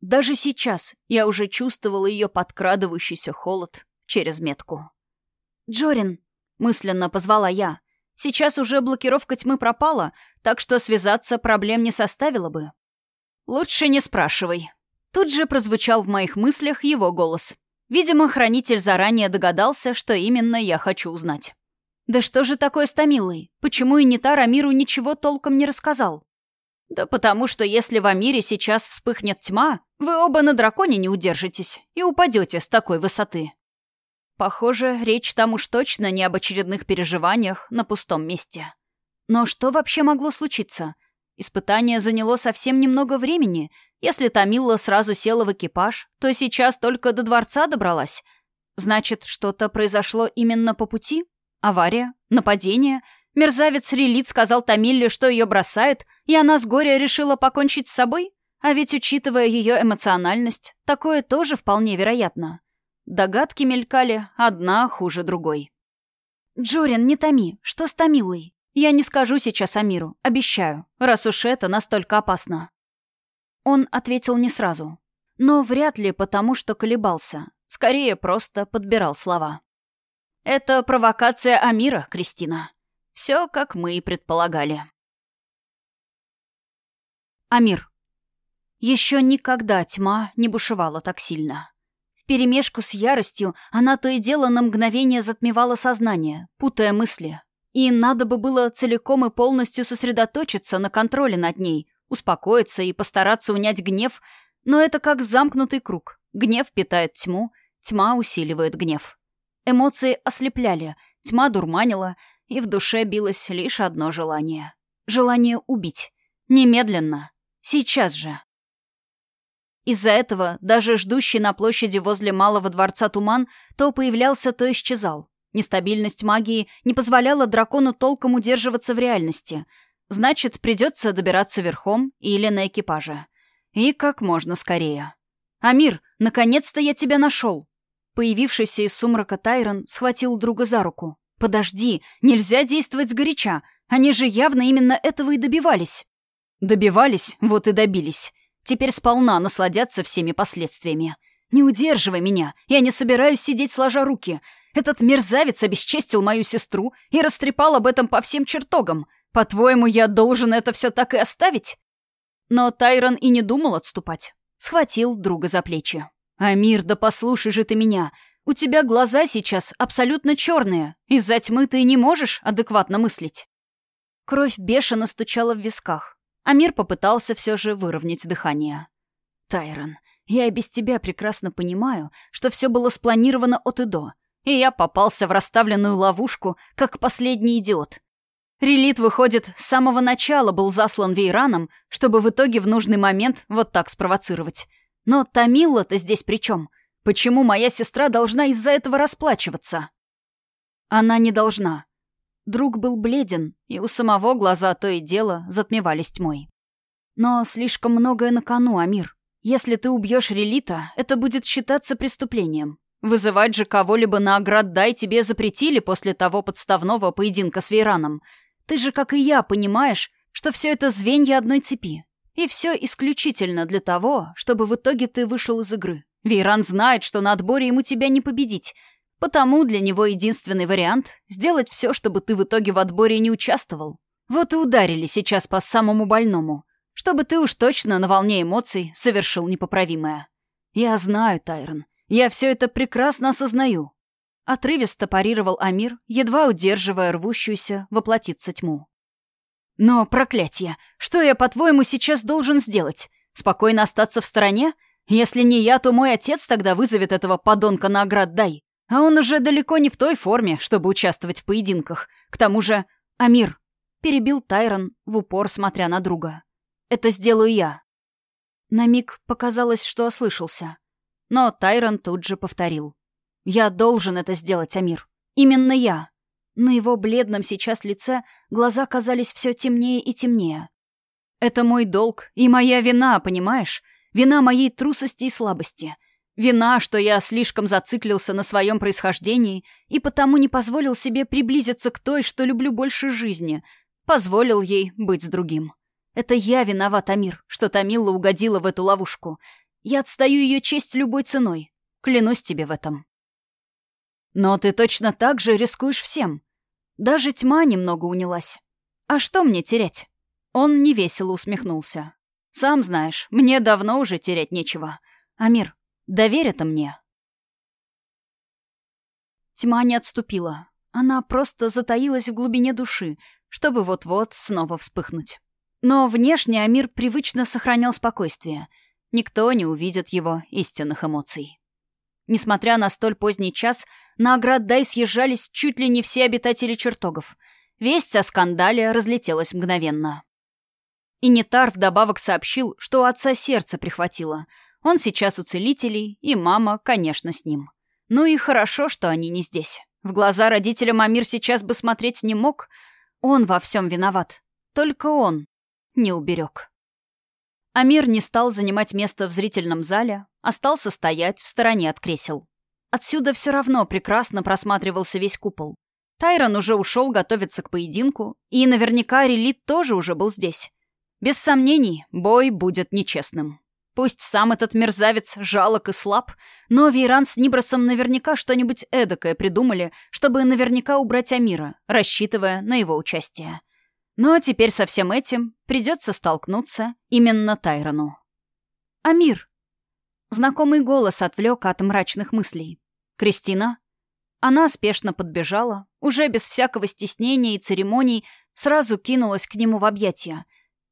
Даже сейчас я уже чувствовала ее подкрадывающийся холод через метку. «Джорин!» — мысленно позвала я. Сейчас уже блокировка тьмы пропала, так что связаться проблем не составило бы. «Лучше не спрашивай». Тут же прозвучал в моих мыслях его голос. Видимо, хранитель заранее догадался, что именно я хочу узнать. «Да что же такое с Томилой? Почему Инитар Амиру ничего толком не рассказал?» «Да потому что если в Амире сейчас вспыхнет тьма, вы оба на драконе не удержитесь и упадете с такой высоты». Похоже, речь там уж точно не об очередных переживаниях на пустом месте. Но что вообще могло случиться? Испытание заняло совсем немного времени. Если Тамилла сразу села в экипаж, то сейчас только до дворца добралась. Значит, что-то произошло именно по пути? Авария? Нападение? Мерзавец Релит сказал Тамилле, что ее бросает, и она с горя решила покончить с собой? А ведь, учитывая ее эмоциональность, такое тоже вполне вероятно. Догадки мелькали, одна хуже другой. «Джорин, не томи. Что с Томилой? Я не скажу сейчас Амиру, обещаю, раз уж это настолько опасно». Он ответил не сразу. Но вряд ли потому, что колебался. Скорее, просто подбирал слова. «Это провокация Амира, Кристина. Все, как мы и предполагали». Амир. Еще никогда тьма не бушевала так сильно вперемешку с яростью она то и дело на мгновение затмевала сознание, путая мысли. И надо бы было целиком и полностью сосредоточиться на контроле над ней, успокоиться и постараться унять гнев, но это как замкнутый круг. Гнев питает тьму, тьма усиливает гнев. Эмоции ослепляли, тьма дурманила, и в душе билось лишь одно желание. Желание убить. Немедленно. Сейчас же. Из-за этого даже ждущий на площади возле Малого дворца туман то появлялся, то исчезал. Нестабильность магии не позволяла дракону толком удерживаться в реальности. Значит, придется добираться верхом или на экипаже. И как можно скорее. «Амир, наконец-то я тебя нашел!» Появившийся из сумрака Тайрон схватил друга за руку. «Подожди, нельзя действовать сгоряча. Они же явно именно этого и добивались». «Добивались, вот и добились. Теперь сполна насладятся всеми последствиями. Не удерживай меня, я не собираюсь сидеть сложа руки. Этот мерзавец обесчестил мою сестру и растрепал об этом по всем чертогам. По-твоему, я должен это все так и оставить? Но Тайрон и не думал отступать. Схватил друга за плечи. «Амир, да послушай же ты меня. У тебя глаза сейчас абсолютно черные. Из-за тьмы ты не можешь адекватно мыслить». Кровь бешено стучала в висках. Амир попытался все же выровнять дыхание. «Тайрон, я и без тебя прекрасно понимаю, что все было спланировано от и до, и я попался в расставленную ловушку, как последний идиот. Релит, выходит, с самого начала был заслан Вейраном, чтобы в итоге в нужный момент вот так спровоцировать. Но Тамилла-то здесь при чем? Почему моя сестра должна из-за этого расплачиваться?» «Она не должна», Друг был бледен, и у самого глаза то и дело затмевались тьмой. Но слишком многое на кону, Амир. Если ты убьешь Релита, это будет считаться преступлением. Вызывать же кого-либо на оград дай тебе запретили после того подставного поединка с Вейраном. Ты же, как и я, понимаешь, что все это звенья одной цепи. И все исключительно для того, чтобы в итоге ты вышел из игры. Вейран знает, что на отборе ему тебя не победить, Потому для него единственный вариант — сделать все, чтобы ты в итоге в отборе не участвовал. Вот и ударили сейчас по самому больному, чтобы ты уж точно на волне эмоций совершил непоправимое. Я знаю, Тайрон, я все это прекрасно осознаю. Отрывисто парировал Амир, едва удерживая рвущуюся воплотиться тьму. Но, проклятье, что я, по-твоему, сейчас должен сделать? Спокойно остаться в стороне? Если не я, то мой отец тогда вызовет этого подонка на оград дай. А он уже далеко не в той форме, чтобы участвовать в поединках. К тому же... Амир. Перебил Тайрон, в упор смотря на друга. Это сделаю я. На миг показалось, что ослышался. Но Тайрон тут же повторил. «Я должен это сделать, Амир. Именно я». На его бледном сейчас лице глаза казались все темнее и темнее. «Это мой долг и моя вина, понимаешь? Вина моей трусости и слабости. Вина, что я слишком зациклился на своем происхождении и потому не позволил себе приблизиться к той, что люблю больше жизни. Позволил ей быть с другим. Это я виноват, Амир, что Тамилла угодила в эту ловушку. Я отстаю ее честь любой ценой. Клянусь тебе в этом. Но ты точно так же рискуешь всем. Даже тьма немного унялась. А что мне терять? Он невесело усмехнулся. Сам знаешь, мне давно уже терять нечего. Амир, доверь это мне. Тьма не отступила. Она просто затаилась в глубине души, чтобы вот-вот снова вспыхнуть. Но внешне Амир привычно сохранял спокойствие. Никто не увидит его истинных эмоций. Несмотря на столь поздний час, на Аграддай съезжались чуть ли не все обитатели чертогов. Весть о скандале разлетелась мгновенно. И Нетар вдобавок сообщил, что у отца сердце прихватило. Он сейчас у целителей, и мама, конечно, с ним. Ну и хорошо, что они не здесь. В глаза родителям Амир сейчас бы смотреть не мог. Он во всем виноват. Только он не уберег. Амир не стал занимать место в зрительном зале, остался стоять в стороне от кресел. Отсюда все равно прекрасно просматривался весь купол. Тайрон уже ушел готовиться к поединку, и наверняка Релит тоже уже был здесь. Без сомнений, бой будет нечестным. Пусть сам этот мерзавец жалок и слаб, но Вейран с Нибросом наверняка что-нибудь эдакое придумали, чтобы наверняка убрать Амира, рассчитывая на его участие. Но теперь со всем этим придется столкнуться именно Тайрону. «Амир!» Знакомый голос отвлек от мрачных мыслей. «Кристина?» Она спешно подбежала, уже без всякого стеснения и церемоний, сразу кинулась к нему в объятия.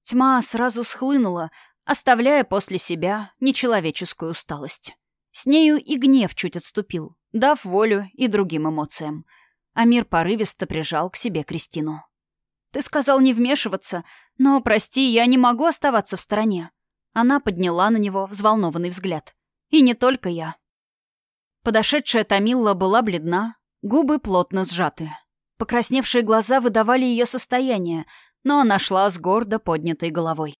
Тьма сразу схлынула, оставляя после себя нечеловеческую усталость. С нею и гнев чуть отступил, дав волю и другим эмоциям. Амир порывисто прижал к себе Кристину. «Ты сказал не вмешиваться, но, прости, я не могу оставаться в стороне». Она подняла на него взволнованный взгляд. «И не только я». Подошедшая Тамилла была бледна, губы плотно сжаты. Покрасневшие глаза выдавали ее состояние, но она шла с гордо поднятой головой.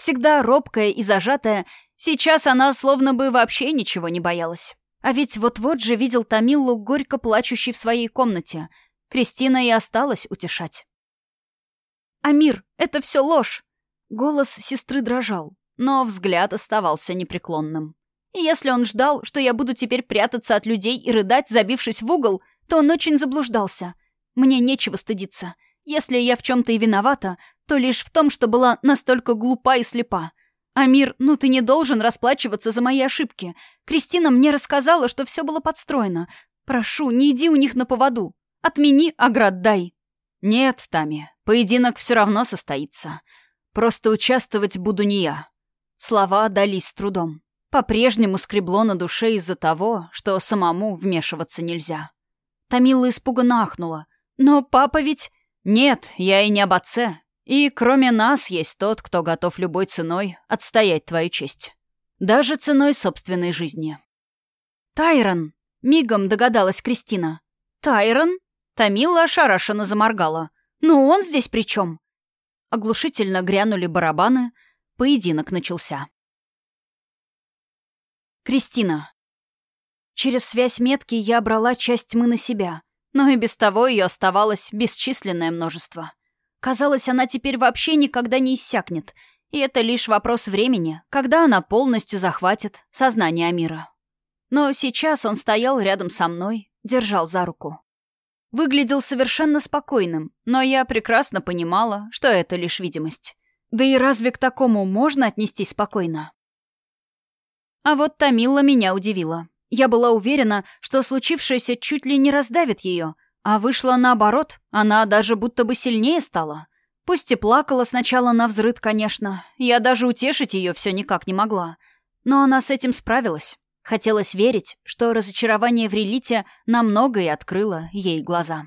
Всегда робкая и зажатая, сейчас она словно бы вообще ничего не боялась. А ведь вот-вот же видел Тамиллу горько плачущей в своей комнате. Кристина и осталась утешать. «Амир, это все ложь!» Голос сестры дрожал, но взгляд оставался непреклонным. Если он ждал, что я буду теперь прятаться от людей и рыдать, забившись в угол, то он очень заблуждался. Мне нечего стыдиться. Если я в чем-то и виновата, то лишь в том, что была настолько глупа и слепа. Амир, ну ты не должен расплачиваться за мои ошибки. Кристина мне рассказала, что все было подстроено. Прошу, не иди у них на поводу. Отмени, оград дай. Нет, Тами, поединок все равно состоится. Просто участвовать буду не я. Слова дались с трудом. По-прежнему скребло на душе из-за того, что самому вмешиваться нельзя. Тамила испуганно ахнула. «Но папа ведь...» «Нет, я и не об отце. И кроме нас есть тот, кто готов любой ценой отстоять твою честь. Даже ценой собственной жизни. «Тайрон!» — мигом догадалась Кристина. «Тайрон?» — Тамила ошарашенно заморгала. «Ну он здесь при чем?» Оглушительно грянули барабаны. Поединок начался. Кристина. Через связь метки я брала часть тьмы на себя, но и без того ее оставалось бесчисленное множество. Казалось, она теперь вообще никогда не иссякнет, и это лишь вопрос времени, когда она полностью захватит сознание Амира. Но сейчас он стоял рядом со мной, держал за руку. Выглядел совершенно спокойным, но я прекрасно понимала, что это лишь видимость. Да и разве к такому можно отнестись спокойно? А вот Тамила меня удивила. Я была уверена, что случившееся чуть ли не раздавит ее, а вышло наоборот, она даже будто бы сильнее стала. Пусть и плакала сначала на взрыд, конечно. Я даже утешить ее все никак не могла. Но она с этим справилась. Хотелось верить, что разочарование в релите намного и открыло ей глаза.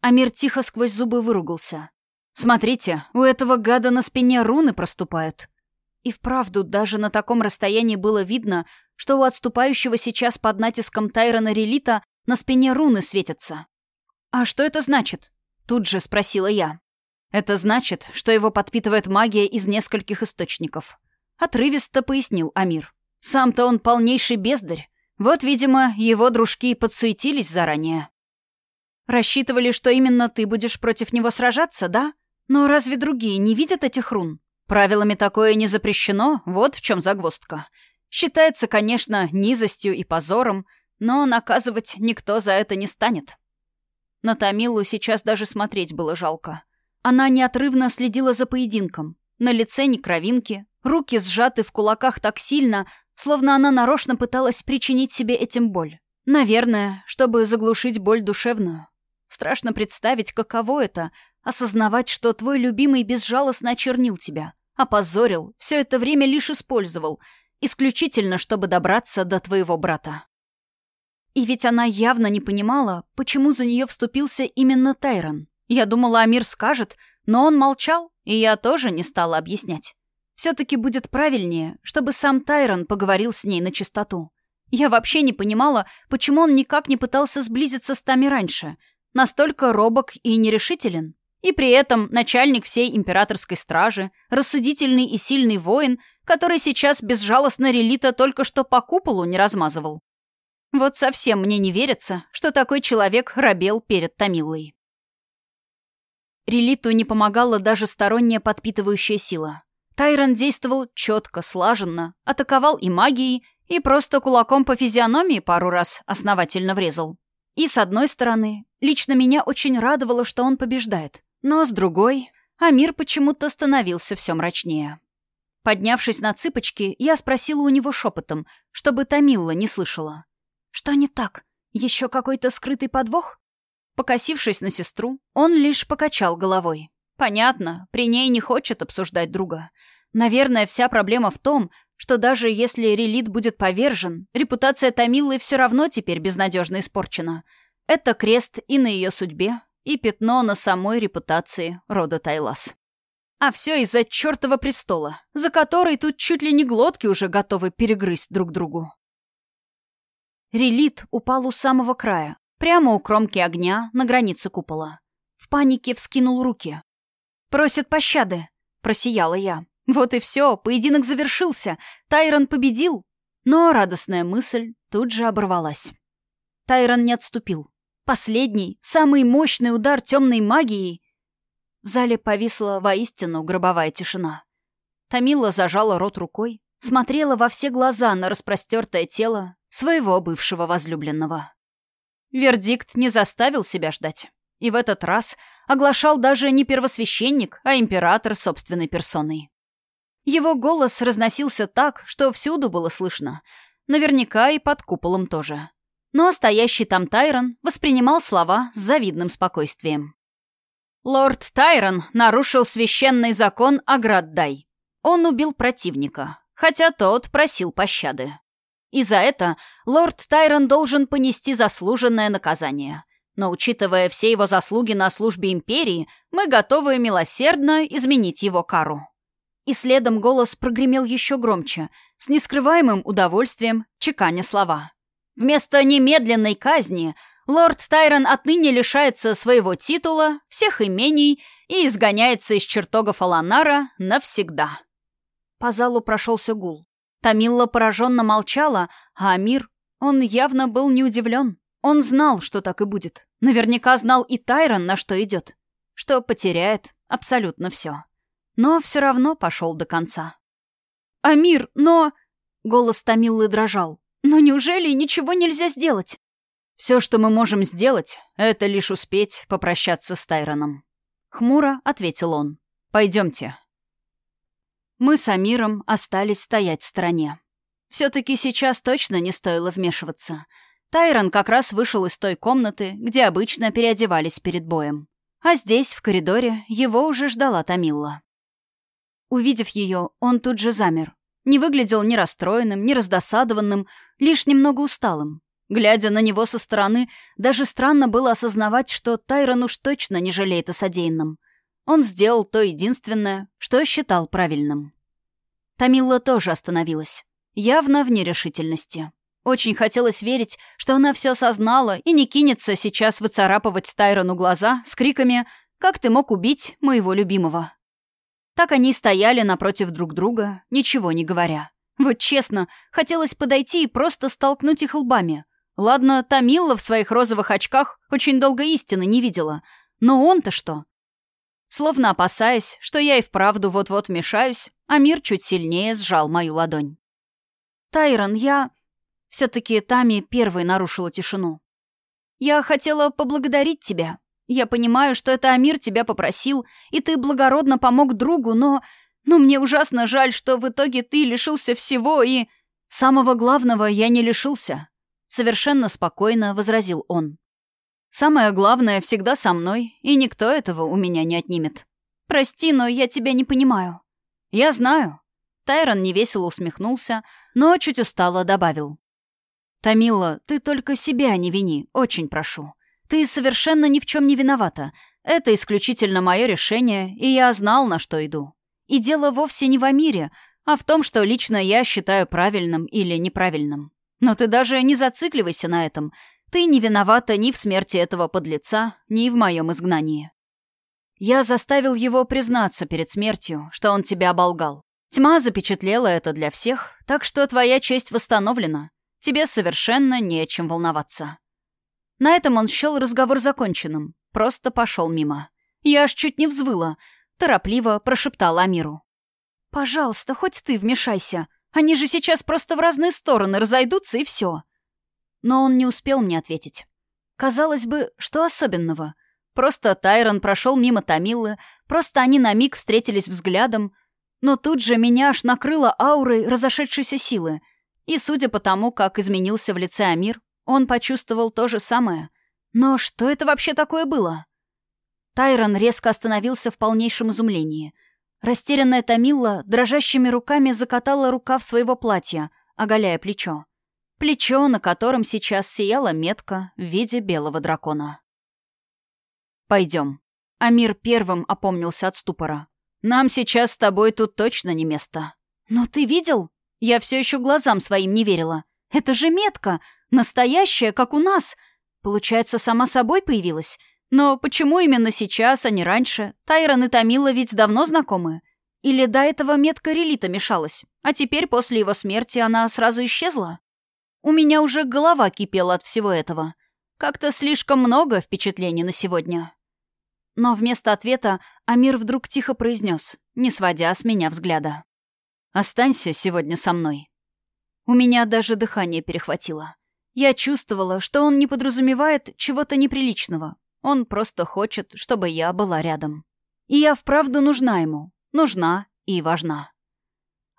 Амир тихо сквозь зубы выругался. «Смотрите, у этого гада на спине руны проступают». И вправду, даже на таком расстоянии было видно, что у отступающего сейчас под натиском Тайрона Релита на спине руны светятся. «А что это значит?» — тут же спросила я. «Это значит, что его подпитывает магия из нескольких источников», — отрывисто пояснил Амир. «Сам-то он полнейший бездарь. Вот, видимо, его дружки подсуетились заранее». «Рассчитывали, что именно ты будешь против него сражаться, да? Но разве другие не видят этих рун? Правилами такое не запрещено, вот в чем загвоздка. Считается, конечно, низостью и позором, но наказывать никто за это не станет. На Тамилу сейчас даже смотреть было жалко. Она неотрывно следила за поединком. На лице ни кровинки, руки сжаты в кулаках так сильно, словно она нарочно пыталась причинить себе этим боль. Наверное, чтобы заглушить боль душевную. Страшно представить, каково это — осознавать, что твой любимый безжалостно очернил тебя, опозорил, все это время лишь использовал, исключительно, чтобы добраться до твоего брата. И ведь она явно не понимала, почему за нее вступился именно Тайрон. Я думала, Амир скажет, но он молчал, и я тоже не стала объяснять. Все-таки будет правильнее, чтобы сам Тайрон поговорил с ней на чистоту. Я вообще не понимала, почему он никак не пытался сблизиться с Тами раньше. Настолько робок и нерешителен. И при этом начальник всей императорской стражи, рассудительный и сильный воин, который сейчас безжалостно релита только что по куполу не размазывал. Вот совсем мне не верится, что такой человек робел перед Томилой. Релиту не помогала даже сторонняя подпитывающая сила. Тайрон действовал четко, слаженно, атаковал и магией, и просто кулаком по физиономии пару раз основательно врезал. И с одной стороны, лично меня очень радовало, что он побеждает. Но с другой, Амир почему-то становился все мрачнее. Поднявшись на цыпочки, я спросила у него шепотом, чтобы Тамилла не слышала. «Что не так? Еще какой-то скрытый подвох?» Покосившись на сестру, он лишь покачал головой. «Понятно, при ней не хочет обсуждать друга. Наверное, вся проблема в том, что даже если Релит будет повержен, репутация Тамилы все равно теперь безнадежно испорчена. Это крест и на ее судьбе, и пятно на самой репутации рода Тайлас. А все из-за чертова престола, за который тут чуть ли не глотки уже готовы перегрызть друг другу. Релит упал у самого края, прямо у кромки огня на границе купола. В панике вскинул руки. «Просит пощады», — просияла я. Вот и все, поединок завершился, Тайрон победил. Но радостная мысль тут же оборвалась. Тайрон не отступил. Последний, самый мощный удар темной магией. В зале повисла воистину гробовая тишина. Тамила зажала рот рукой, смотрела во все глаза на распростертое тело своего бывшего возлюбленного. Вердикт не заставил себя ждать. И в этот раз оглашал даже не первосвященник, а император собственной персоной. Его голос разносился так, что всюду было слышно. Наверняка и под куполом тоже. Но стоящий там Тайрон воспринимал слова с завидным спокойствием. Лорд Тайрон нарушил священный закон о Граддай. Он убил противника, хотя тот просил пощады. И за это лорд Тайрон должен понести заслуженное наказание. Но учитывая все его заслуги на службе империи, мы готовы милосердно изменить его кару. И следом голос прогремел еще громче, с нескрываемым удовольствием, чеканя слова. Вместо немедленной казни лорд Тайрон отныне лишается своего титула, всех имений и изгоняется из чертогов Аланара навсегда. По залу прошелся гул. Тамилла пораженно молчала, а Амир, он явно был не удивлен. Он знал, что так и будет. Наверняка знал и Тайрон, на что идет. Что потеряет абсолютно все. Но все равно пошел до конца. «Амир, но...» Голос Тамиллы дрожал. «Но неужели ничего нельзя сделать?» «Все, что мы можем сделать, это лишь успеть попрощаться с Тайроном». Хмуро ответил он. «Пойдемте, мы с Амиром остались стоять в стороне. Все-таки сейчас точно не стоило вмешиваться. Тайрон как раз вышел из той комнаты, где обычно переодевались перед боем. А здесь, в коридоре, его уже ждала Тамилла. Увидев ее, он тут же замер. Не выглядел ни расстроенным, ни раздосадованным, лишь немного усталым. Глядя на него со стороны, даже странно было осознавать, что Тайрон уж точно не жалеет о содеянном. Он сделал то единственное, что считал правильным. Тамилла тоже остановилась. Явно в нерешительности. Очень хотелось верить, что она все осознала и не кинется сейчас выцарапывать Тайрону глаза с криками «Как ты мог убить моего любимого?». Так они стояли напротив друг друга, ничего не говоря. Вот честно, хотелось подойти и просто столкнуть их лбами. Ладно, Тамилла в своих розовых очках очень долго истины не видела. Но он-то что? Словно опасаясь, что я и вправду вот-вот вмешаюсь, Амир чуть сильнее сжал мою ладонь. Тайрон, я...» Все-таки Тами первой нарушила тишину. «Я хотела поблагодарить тебя. Я понимаю, что это Амир тебя попросил, и ты благородно помог другу, но... Но мне ужасно жаль, что в итоге ты лишился всего и... Самого главного я не лишился. Совершенно спокойно возразил он. Самое главное всегда со мной, и никто этого у меня не отнимет. Прости, но я тебя не понимаю. Я знаю. Тайрон невесело усмехнулся, но чуть устало добавил. «Тамила, ты только себя не вини, очень прошу. Ты совершенно ни в чем не виновата. Это исключительно мое решение, и я знал, на что иду. И дело вовсе не в мире, а в том, что лично я считаю правильным или неправильным. Но ты даже не зацикливайся на этом. Ты не виновата ни в смерти этого подлеца, ни в моем изгнании. Я заставил его признаться перед смертью, что он тебя оболгал. Тьма запечатлела это для всех, так что твоя честь восстановлена. Тебе совершенно не о чем волноваться. На этом он счел разговор законченным, просто пошел мимо. Я аж чуть не взвыла, торопливо прошептала Амиру. «Пожалуйста, хоть ты вмешайся. Они же сейчас просто в разные стороны разойдутся, и все». Но он не успел мне ответить. Казалось бы, что особенного? Просто Тайрон прошел мимо Тамилы, просто они на миг встретились взглядом, но тут же меня аж накрыло аурой разошедшейся силы, и, судя по тому, как изменился в лице Амир, он почувствовал то же самое. Но что это вообще такое было? Тайрон резко остановился в полнейшем изумлении — Растерянная Тамила дрожащими руками закатала рукав своего платья, оголяя плечо. Плечо, на котором сейчас сияла метка в виде белого дракона. «Пойдем». Амир первым опомнился от ступора. «Нам сейчас с тобой тут точно не место». «Но ты видел?» Я все еще глазам своим не верила. «Это же метка! Настоящая, как у нас! Получается, сама собой появилась?» Но почему именно сейчас, а не раньше? Тайрон и Тамила ведь давно знакомы. Или до этого метка Релита мешалась, а теперь после его смерти она сразу исчезла? У меня уже голова кипела от всего этого. Как-то слишком много впечатлений на сегодня. Но вместо ответа Амир вдруг тихо произнес, не сводя с меня взгляда. «Останься сегодня со мной». У меня даже дыхание перехватило. Я чувствовала, что он не подразумевает чего-то неприличного, он просто хочет, чтобы я была рядом. И я вправду нужна ему. Нужна и важна.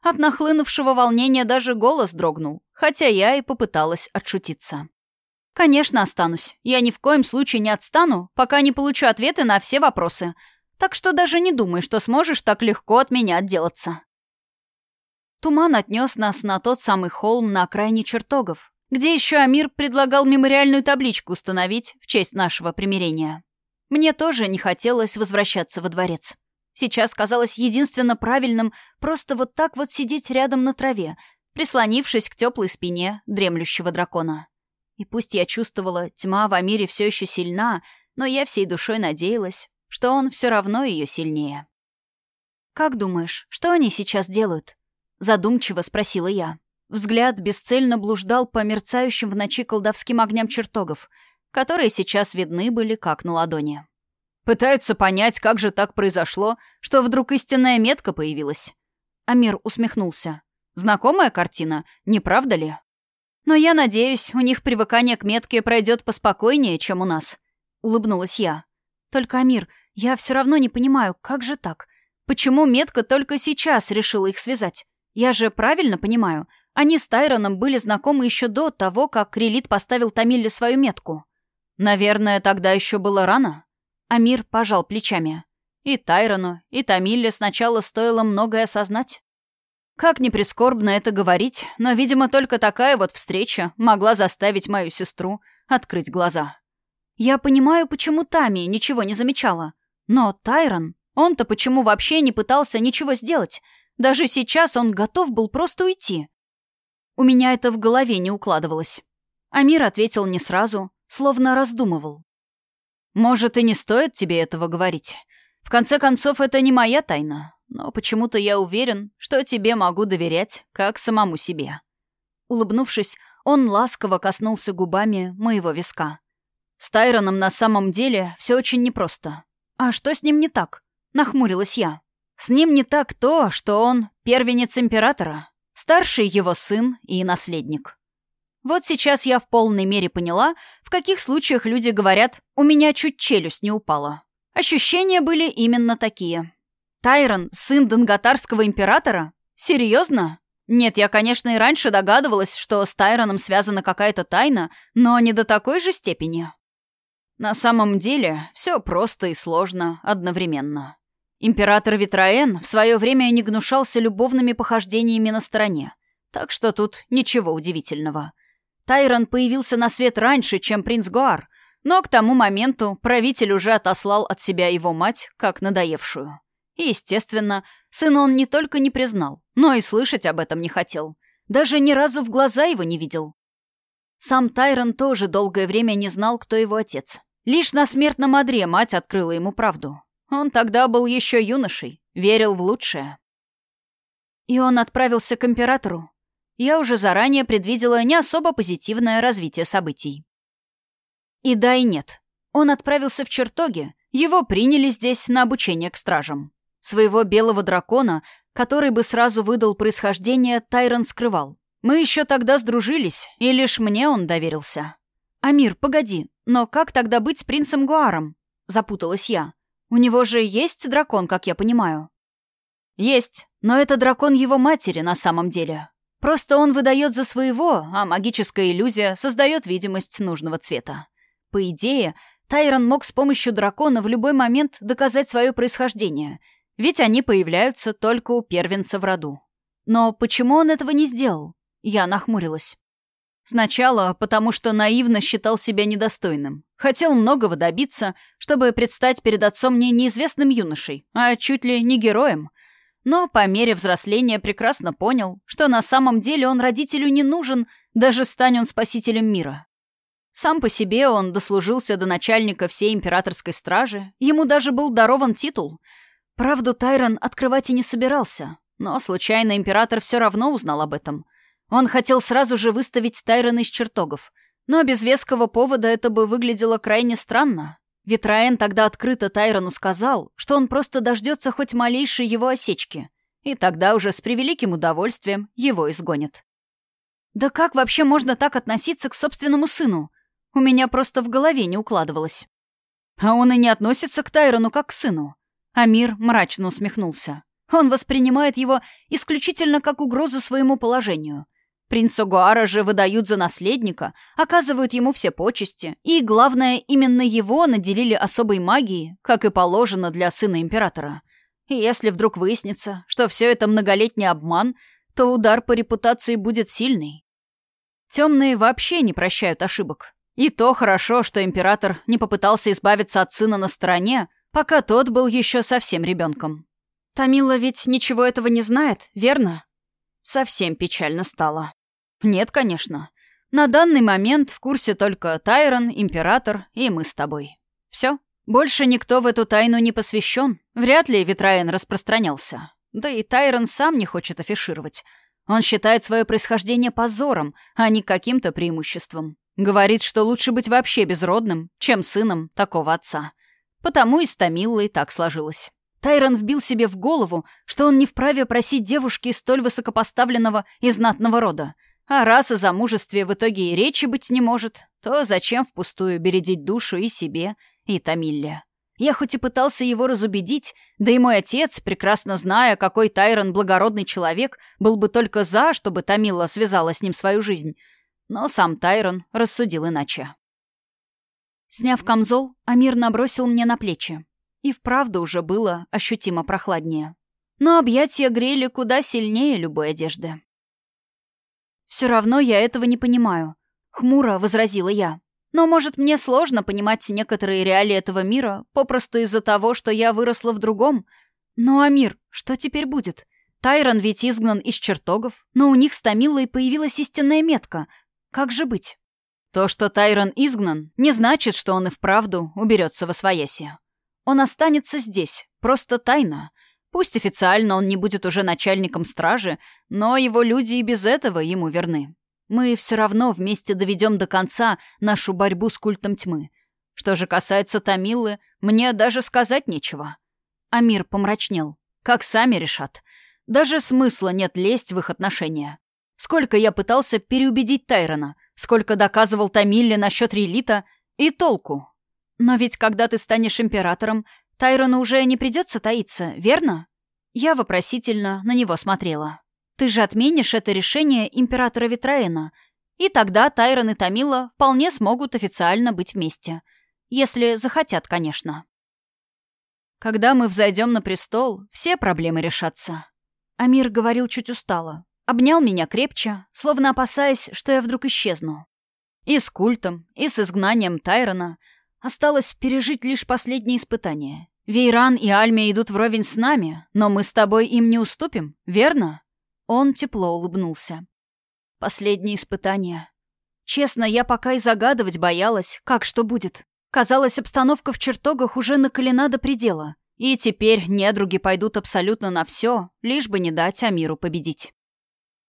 От нахлынувшего волнения даже голос дрогнул, хотя я и попыталась отшутиться. «Конечно, останусь. Я ни в коем случае не отстану, пока не получу ответы на все вопросы. Так что даже не думай, что сможешь так легко от меня отделаться». Туман отнес нас на тот самый холм на окраине чертогов, где еще Амир предлагал мемориальную табличку установить в честь нашего примирения. Мне тоже не хотелось возвращаться во дворец. Сейчас казалось единственно правильным просто вот так вот сидеть рядом на траве, прислонившись к теплой спине дремлющего дракона. И пусть я чувствовала, тьма в Амире все еще сильна, но я всей душой надеялась, что он все равно ее сильнее. «Как думаешь, что они сейчас делают?» — задумчиво спросила я. Взгляд бесцельно блуждал по мерцающим в ночи колдовским огням чертогов, которые сейчас видны были как на ладони. Пытаются понять, как же так произошло, что вдруг истинная метка появилась. Амир усмехнулся. Знакомая картина, не правда ли? Но я надеюсь, у них привыкание к метке пройдет поспокойнее, чем у нас. Улыбнулась я. Только, Амир, я все равно не понимаю, как же так? Почему метка только сейчас решила их связать? Я же правильно понимаю, они с Тайроном были знакомы еще до того, как Релит поставил Тамилле свою метку. Наверное, тогда еще было рано. Амир пожал плечами. И Тайрону, и Тамилле сначала стоило многое осознать. Как ни прискорбно это говорить, но, видимо, только такая вот встреча могла заставить мою сестру открыть глаза. Я понимаю, почему Тами ничего не замечала. Но Тайрон, он-то почему вообще не пытался ничего сделать? Даже сейчас он готов был просто уйти. У меня это в голове не укладывалось. Амир ответил не сразу, словно раздумывал. «Может, и не стоит тебе этого говорить. В конце концов, это не моя тайна, но почему-то я уверен, что тебе могу доверять, как самому себе». Улыбнувшись, он ласково коснулся губами моего виска. «С Тайроном на самом деле все очень непросто. А что с ним не так?» — нахмурилась я. «С ним не так то, что он первенец императора. Старший его сын и наследник. Вот сейчас я в полной мере поняла, в каких случаях люди говорят «у меня чуть челюсть не упала». Ощущения были именно такие. Тайрон — сын Донготарского императора? Серьезно? Нет, я, конечно, и раньше догадывалась, что с Тайроном связана какая-то тайна, но не до такой же степени. На самом деле, все просто и сложно одновременно. Император Витраен в свое время не гнушался любовными похождениями на стороне, так что тут ничего удивительного. Тайрон появился на свет раньше, чем принц Гуар, но к тому моменту правитель уже отослал от себя его мать, как надоевшую. И, естественно, сына он не только не признал, но и слышать об этом не хотел. Даже ни разу в глаза его не видел. Сам Тайрон тоже долгое время не знал, кто его отец. Лишь на смертном одре мать открыла ему правду. Он тогда был еще юношей, верил в лучшее. И он отправился к императору. Я уже заранее предвидела не особо позитивное развитие событий. И да, и нет. Он отправился в чертоги, его приняли здесь на обучение к стражам. Своего белого дракона, который бы сразу выдал происхождение, Тайрон скрывал. Мы еще тогда сдружились, и лишь мне он доверился. «Амир, погоди, но как тогда быть с принцем Гуаром?» — запуталась я. У него же есть дракон, как я понимаю. Есть, но это дракон его матери на самом деле. Просто он выдает за своего, а магическая иллюзия создает видимость нужного цвета. По идее, Тайрон мог с помощью дракона в любой момент доказать свое происхождение, ведь они появляются только у первенца в роду. Но почему он этого не сделал? Я нахмурилась. Сначала потому, что наивно считал себя недостойным. Хотел многого добиться, чтобы предстать перед отцом не неизвестным юношей, а чуть ли не героем. Но по мере взросления прекрасно понял, что на самом деле он родителю не нужен, даже стань он спасителем мира. Сам по себе он дослужился до начальника всей императорской стражи, ему даже был дарован титул. Правду Тайрон открывать и не собирался, но случайно император все равно узнал об этом — он хотел сразу же выставить Тайрона из чертогов, но без веского повода это бы выглядело крайне странно. Витраен тогда открыто Тайрону сказал, что он просто дождется хоть малейшей его осечки, и тогда уже с превеликим удовольствием его изгонят. Да как вообще можно так относиться к собственному сыну? У меня просто в голове не укладывалось. А он и не относится к Тайрону как к сыну. Амир мрачно усмехнулся. Он воспринимает его исключительно как угрозу своему положению. Принца Гуара же выдают за наследника, оказывают ему все почести, и, главное, именно его наделили особой магией, как и положено для сына императора. И если вдруг выяснится, что все это многолетний обман, то удар по репутации будет сильный. Темные вообще не прощают ошибок. И то хорошо, что император не попытался избавиться от сына на стороне, пока тот был еще совсем ребенком. Тамила ведь ничего этого не знает, верно? Совсем печально стало. Нет, конечно. На данный момент в курсе только Тайрон, Император и мы с тобой. Все. Больше никто в эту тайну не посвящен. Вряд ли Витраен распространялся. Да и Тайрон сам не хочет афишировать. Он считает свое происхождение позором, а не каким-то преимуществом. Говорит, что лучше быть вообще безродным, чем сыном такого отца. Потому и с Томиллой так сложилось. Тайрон вбил себе в голову, что он не вправе просить девушки столь высокопоставленного и знатного рода. А раз о замужестве в итоге и речи быть не может, то зачем впустую бередить душу и себе, и Тамилле? Я хоть и пытался его разубедить, да и мой отец, прекрасно зная, какой Тайрон благородный человек, был бы только за, чтобы Тамила связала с ним свою жизнь. Но сам Тайрон рассудил иначе. Сняв камзол, Амир набросил мне на плечи. И вправду уже было ощутимо прохладнее. Но объятия грели куда сильнее любой одежды. «Все равно я этого не понимаю», — хмуро возразила я. «Но, может, мне сложно понимать некоторые реалии этого мира, попросту из-за того, что я выросла в другом. Ну, Амир, что теперь будет? Тайрон ведь изгнан из чертогов, но у них с Томилой появилась истинная метка. Как же быть?» То, что Тайрон изгнан, не значит, что он и вправду уберется во свояси. Он останется здесь, просто тайно. Пусть официально он не будет уже начальником стражи, но его люди и без этого ему верны. Мы все равно вместе доведем до конца нашу борьбу с культом тьмы. Что же касается Тамилы, мне даже сказать нечего. Амир помрачнел. Как сами решат. Даже смысла нет лезть в их отношения. Сколько я пытался переубедить Тайрона, сколько доказывал Тамилле насчет релита, и толку. Но ведь когда ты станешь императором, Тайрону уже не придется таиться, верно? Я вопросительно на него смотрела. Ты же отменишь это решение императора Витраэна, и тогда Тайрон и Тамила вполне смогут официально быть вместе. Если захотят, конечно. Когда мы взойдем на престол, все проблемы решатся. Амир говорил чуть устало. Обнял меня крепче, словно опасаясь, что я вдруг исчезну. И с культом, и с изгнанием Тайрона осталось пережить лишь последние испытания. Вейран и Альмия идут вровень с нами, но мы с тобой им не уступим, верно? Он тепло улыбнулся. Последние испытания. Честно, я пока и загадывать боялась, как что будет. Казалось, обстановка в чертогах уже накалена до предела. И теперь недруги пойдут абсолютно на все, лишь бы не дать Амиру победить.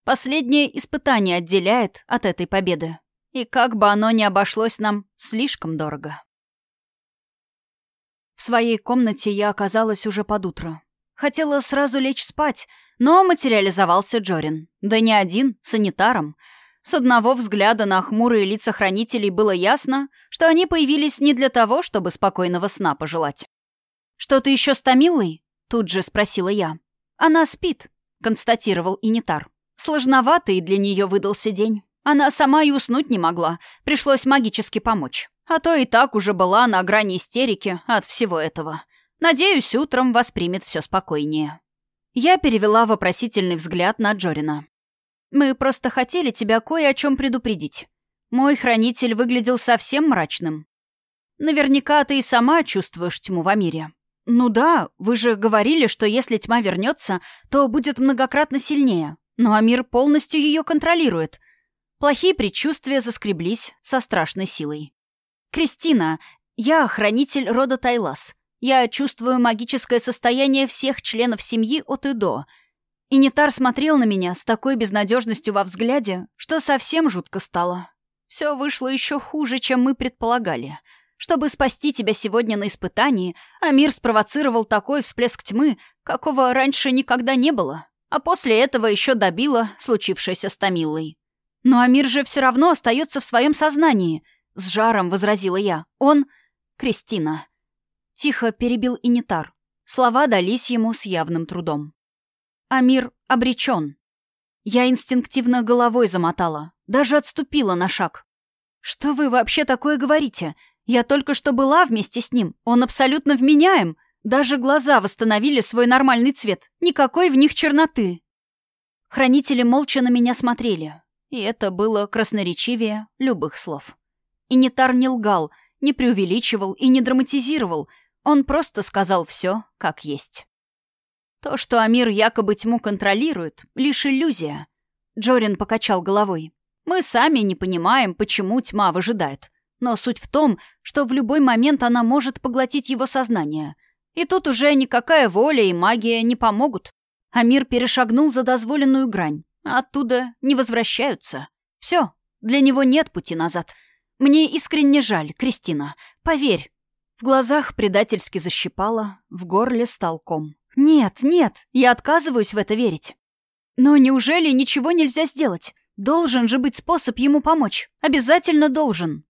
Последнее испытание отделяет от этой победы. И как бы оно ни обошлось нам слишком дорого. В своей комнате я оказалась уже под утро. Хотела сразу лечь спать, но материализовался Джорин. Да не один, санитаром. С одного взгляда на хмурые лица хранителей было ясно, что они появились не для того, чтобы спокойного сна пожелать. «Что ты еще с Томилой?» — тут же спросила я. «Она спит», — констатировал Инитар. Сложноватый для нее выдался день. Она сама и уснуть не могла, пришлось магически помочь. А то и так уже была на грани истерики от всего этого. Надеюсь, утром воспримет все спокойнее. Я перевела вопросительный взгляд на Джорина. «Мы просто хотели тебя кое о чем предупредить. Мой хранитель выглядел совсем мрачным. Наверняка ты и сама чувствуешь тьму в мире. Ну да, вы же говорили, что если тьма вернется, то будет многократно сильнее. Но Амир полностью ее контролирует. Плохие предчувствия заскреблись со страшной силой. «Кристина, я хранитель рода Тайлас. Я чувствую магическое состояние всех членов семьи от и до. Инитар смотрел на меня с такой безнадежностью во взгляде, что совсем жутко стало. Все вышло еще хуже, чем мы предполагали. Чтобы спасти тебя сегодня на испытании, Амир спровоцировал такой всплеск тьмы, какого раньше никогда не было. А после этого еще добило случившееся с Томилой. «Но Амир же все равно остается в своем сознании», — с жаром возразила я. «Он...» «Кристина, Тихо перебил Инитар. Слова дались ему с явным трудом. Амир обречен. Я инстинктивно головой замотала, даже отступила на шаг. «Что вы вообще такое говорите? Я только что была вместе с ним. Он абсолютно вменяем. Даже глаза восстановили свой нормальный цвет. Никакой в них черноты». Хранители молча на меня смотрели. И это было красноречивее любых слов. Инитар не лгал, не преувеличивал и не драматизировал, он просто сказал все, как есть. То, что Амир якобы тьму контролирует, лишь иллюзия. Джорин покачал головой. Мы сами не понимаем, почему тьма выжидает. Но суть в том, что в любой момент она может поглотить его сознание. И тут уже никакая воля и магия не помогут. Амир перешагнул за дозволенную грань. Оттуда не возвращаются. Все, для него нет пути назад. Мне искренне жаль, Кристина. Поверь, в глазах предательски защипало, в горле стал ком. «Нет, нет, я отказываюсь в это верить. Но неужели ничего нельзя сделать? Должен же быть способ ему помочь. Обязательно должен.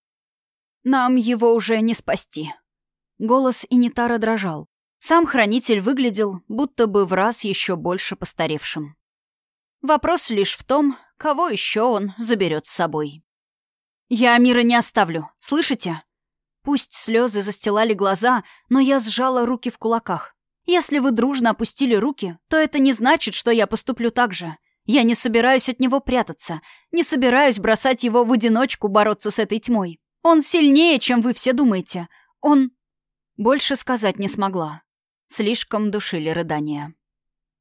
Нам его уже не спасти». Голос Инитара дрожал. Сам хранитель выглядел, будто бы в раз еще больше постаревшим. Вопрос лишь в том, кого еще он заберет с собой. «Я Амира не оставлю, слышите?» Пусть слезы застилали глаза, но я сжала руки в кулаках. Если вы дружно опустили руки, то это не значит, что я поступлю так же. Я не собираюсь от него прятаться, не собираюсь бросать его в одиночку бороться с этой тьмой. Он сильнее, чем вы все думаете. Он... Больше сказать не смогла. Слишком душили рыдания.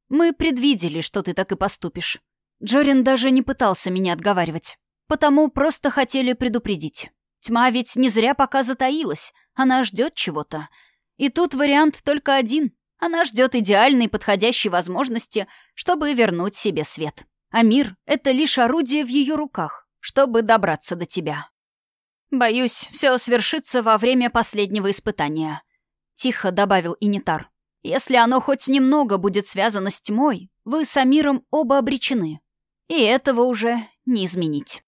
Мы предвидели, что ты так и поступишь. Джорин даже не пытался меня отговаривать. Потому просто хотели предупредить. Тьма ведь не зря пока затаилась. Она ждет чего-то. И тут вариант только один. Она ждет идеальной подходящей возможности, чтобы вернуть себе свет. А мир — это лишь орудие в ее руках, чтобы добраться до тебя. Боюсь, все свершится во время последнего испытания. Тихо добавил Инитар. Если оно хоть немного будет связано с тьмой, вы с Амиром оба обречены. И этого уже не изменить.